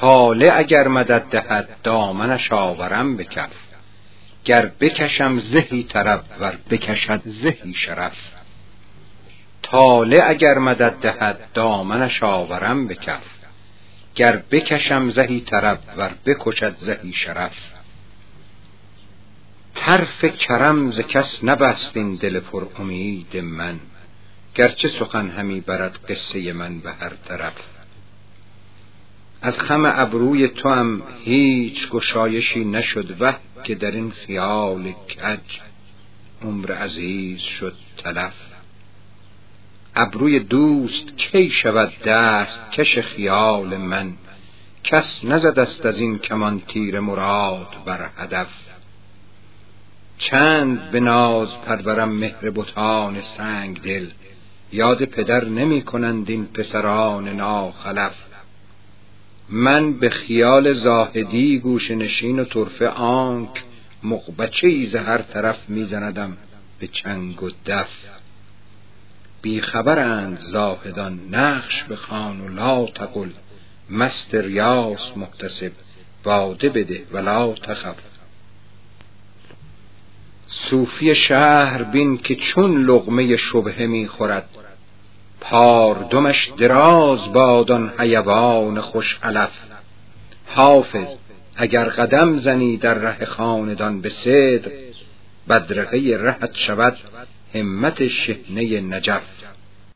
طالع اگر مدد دهد دامنش آورم به کف گر بکشم زهی طرب ور بکشد زهی شرف. طالع اگر مدد دهد دامنش آورم به کف گر بکشم زهی طرب ور بکشد زهی شرف. طرف کرم ز کس نبست این دل پر امید من گرچه سخن همی برد قصه من به هر طرف. از خم ابروی توام هیچ گشایشی نشد وه که در این خیال کج عمر عزیز شد تلف. ابروی دوست کی شود دست کش خیال من؟ کس نزد است از این کمان تیر مراد بر هدف. چند به ناز پرورم مهر بتان سنگ دل یاد پدر نمی کنند این پسران ناخلف. من به خیال زاهدی گوش نشین و طرفه آنک مقبچه ای هر طرف میزندم به چنگ و دف. بیخبرند زاهدان نقش بخوان و لا تقل مست ریاس محتسب باده بده ولا تخف. صوفی شهر بین که چون لقمه شبهه می‌خورد پاردمش دراز بادان حیوان خوش علف. حافظ اگر قدم زنی در ره خاندان به صدق بدرقه رهت شود همت شهنه نجف.